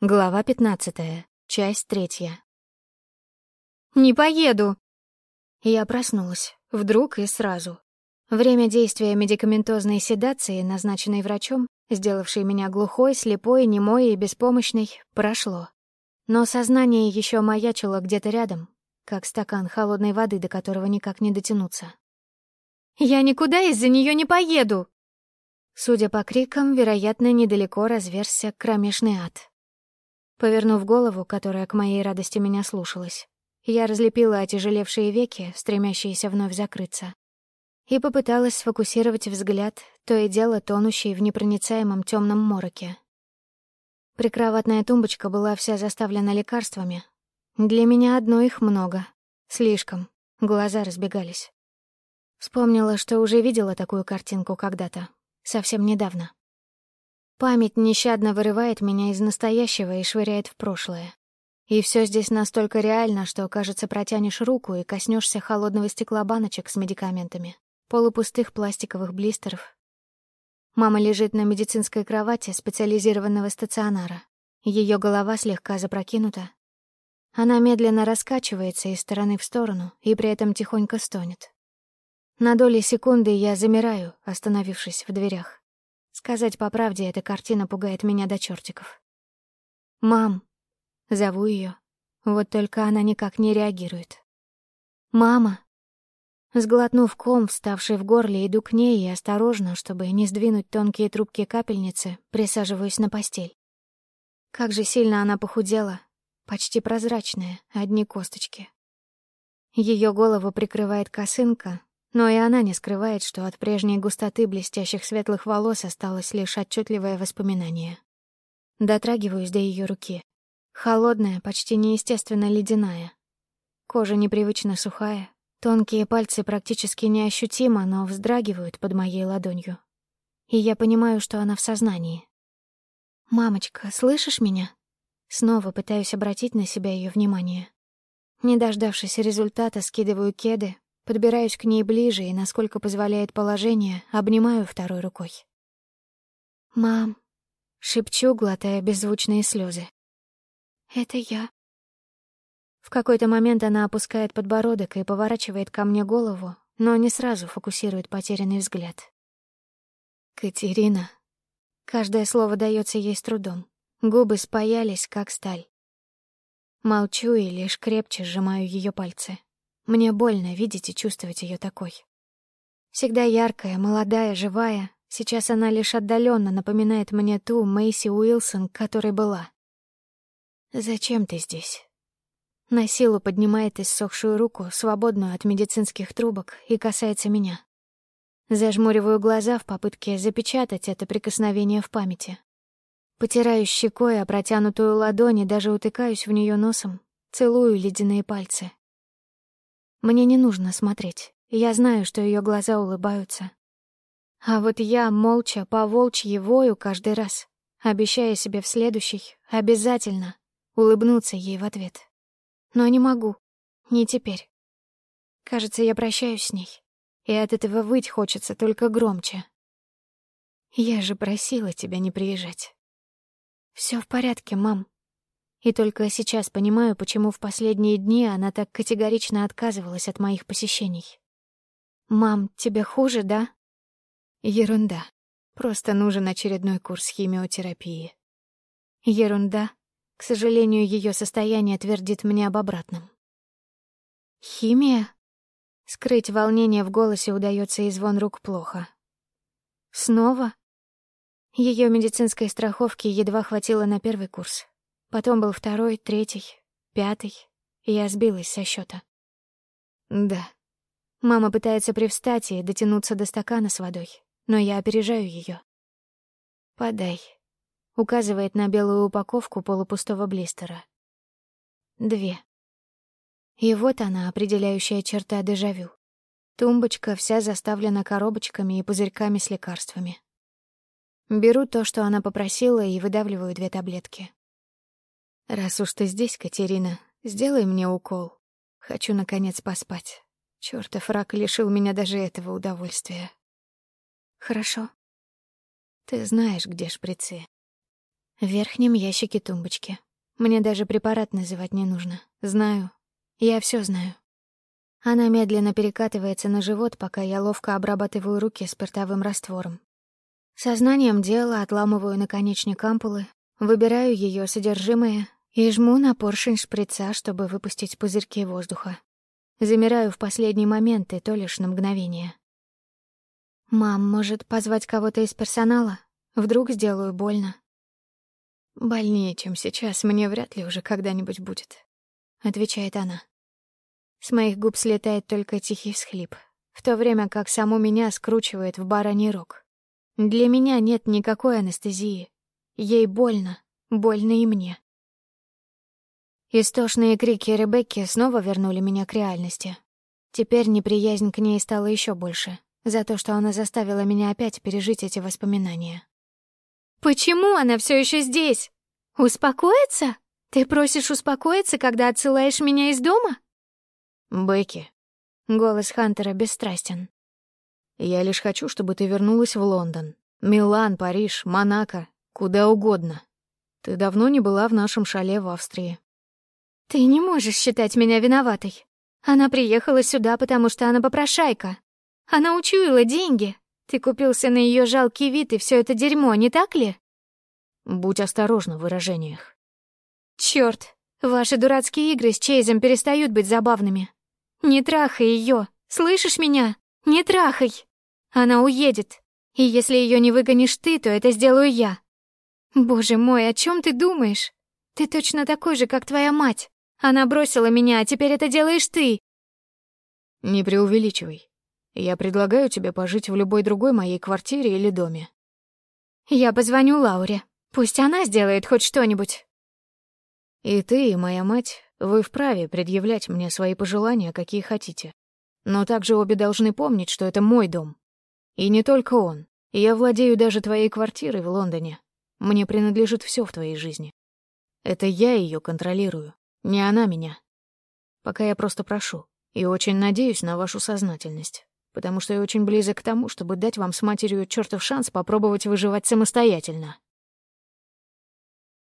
Глава пятнадцатая, часть третья. «Не поеду!» Я проснулась. Вдруг и сразу. Время действия медикаментозной седации, назначенной врачом, сделавшей меня глухой, слепой, немой и беспомощной, прошло. Но сознание еще маячило где-то рядом, как стакан холодной воды, до которого никак не дотянуться. «Я никуда из-за нее не поеду!» Судя по крикам, вероятно, недалеко разверзся кромешный ад. Повернув голову, которая к моей радости меня слушалась, я разлепила отяжелевшие веки, стремящиеся вновь закрыться, и попыталась сфокусировать взгляд, то и дело тонущий в непроницаемом темном мороке. Прикроватная тумбочка была вся заставлена лекарствами. Для меня одно их много. Слишком. Глаза разбегались. Вспомнила, что уже видела такую картинку когда-то. Совсем недавно. Память нещадно вырывает меня из настоящего и швыряет в прошлое. И все здесь настолько реально, что, кажется, протянешь руку и коснешься холодного стекла баночек с медикаментами, полупустых пластиковых блистеров. Мама лежит на медицинской кровати специализированного стационара. Ее голова слегка запрокинута. Она медленно раскачивается из стороны в сторону и при этом тихонько стонет. На доли секунды я замираю, остановившись в дверях. Сказать по правде, эта картина пугает меня до чертиков. «Мам!» — зову ее. Вот только она никак не реагирует. «Мама!» Сглотнув ком, вставший в горле, иду к ней и осторожно, чтобы не сдвинуть тонкие трубки капельницы, присаживаюсь на постель. Как же сильно она похудела, почти прозрачная, одни косточки. Ее голову прикрывает косынка, но и она не скрывает, что от прежней густоты блестящих светлых волос осталось лишь отчетливое воспоминание. Дотрагиваюсь до ее руки. Холодная, почти неестественно ледяная. Кожа непривычно сухая. Тонкие пальцы практически неощутимо, но вздрагивают под моей ладонью. И я понимаю, что она в сознании. «Мамочка, слышишь меня?» Снова пытаюсь обратить на себя ее внимание. Не дождавшись результата, скидываю кеды, Подбираюсь к ней ближе и, насколько позволяет положение, обнимаю второй рукой. «Мам», — шепчу, глотая беззвучные слезы. «Это я». В какой-то момент она опускает подбородок и поворачивает ко мне голову, но не сразу фокусирует потерянный взгляд. «Катерина». Каждое слово дается ей с трудом. Губы спаялись, как сталь. Молчу и лишь крепче сжимаю ее пальцы. Мне больно видеть и чувствовать ее такой. Всегда яркая, молодая, живая. Сейчас она лишь отдаленно напоминает мне ту Мэйси Уилсон, которой была. «Зачем ты здесь?» На силу поднимает иссохшую руку, свободную от медицинских трубок, и касается меня. Зажмуриваю глаза в попытке запечатать это прикосновение в памяти. Потираю щекой о протянутую ладонь и даже утыкаюсь в нее носом, целую ледяные пальцы. Мне не нужно смотреть. Я знаю, что ее глаза улыбаются. А вот я молча по волчьи вою каждый раз, обещая себе в следующий обязательно улыбнуться ей в ответ. Но не могу. Не теперь. Кажется, я прощаюсь с ней. И от этого выть хочется только громче. Я же просила тебя не приезжать. Все в порядке, мам. И только сейчас понимаю, почему в последние дни она так категорично отказывалась от моих посещений. «Мам, тебе хуже, да?» Ерунда. Просто нужен очередной курс химиотерапии. Ерунда. К сожалению, ее состояние твердит мне об обратном. «Химия?» Скрыть волнение в голосе удается и звон рук плохо. «Снова?» Ее медицинской страховки едва хватило на первый курс. Потом был второй, третий, пятый, и я сбилась со счета. Да. Мама пытается привстать и дотянуться до стакана с водой, но я опережаю ее. «Подай», — указывает на белую упаковку полупустого блистера. Две. И вот она, определяющая черта дежавю. Тумбочка вся заставлена коробочками и пузырьками с лекарствами. Беру то, что она попросила, и выдавливаю две таблетки. «Раз уж ты здесь, Катерина, сделай мне укол. Хочу, наконец, поспать. Чёртов рак лишил меня даже этого удовольствия». «Хорошо. Ты знаешь, где шприцы. В верхнем ящике тумбочки. Мне даже препарат называть не нужно. Знаю. Я все знаю. Она медленно перекатывается на живот, пока я ловко обрабатываю руки спиртовым раствором. Сознанием дела отламываю наконечник ампулы, выбираю ее содержимое и жму на поршень шприца, чтобы выпустить пузырьки воздуха. Замираю в последний момент, и то лишь на мгновение. «Мам, может, позвать кого-то из персонала? Вдруг сделаю больно?» «Больнее, чем сейчас, мне вряд ли уже когда-нибудь будет», — отвечает она. С моих губ слетает только тихий всхлип, в то время как саму меня скручивает в бараний рог. Для меня нет никакой анестезии. Ей больно, больно и мне. Истошные крики Ребекки снова вернули меня к реальности. Теперь неприязнь к ней стала еще больше, за то, что она заставила меня опять пережить эти воспоминания. «Почему она все еще здесь? Успокоиться? Ты просишь успокоиться, когда отсылаешь меня из дома?» «Бекки». Голос Хантера бесстрастен. «Я лишь хочу, чтобы ты вернулась в Лондон. Милан, Париж, Монако, куда угодно. Ты давно не была в нашем шале в Австрии». «Ты не можешь считать меня виноватой. Она приехала сюда, потому что она попрошайка. Она учуяла деньги. Ты купился на ее жалкий вид и все это дерьмо, не так ли?» «Будь осторожна в выражениях». Черт, ваши дурацкие игры с Чейзом перестают быть забавными. Не трахай ее, слышишь меня? Не трахай. Она уедет. И если ее не выгонишь ты, то это сделаю я. Боже мой, о чем ты думаешь? Ты точно такой же, как твоя мать. Она бросила меня, а теперь это делаешь ты. Не преувеличивай. Я предлагаю тебе пожить в любой другой моей квартире или доме. Я позвоню Лауре. Пусть она сделает хоть что-нибудь. И ты, и моя мать вы вправе предъявлять мне свои пожелания, какие хотите. Но также обе должны помнить, что это мой дом. И не только он. Я владею даже твоей квартирой в Лондоне. Мне принадлежит все в твоей жизни. Это я ее контролирую, не она меня. Пока я просто прошу и очень надеюсь на вашу сознательность, потому что я очень близок к тому, чтобы дать вам с матерью чертов шанс попробовать выживать самостоятельно.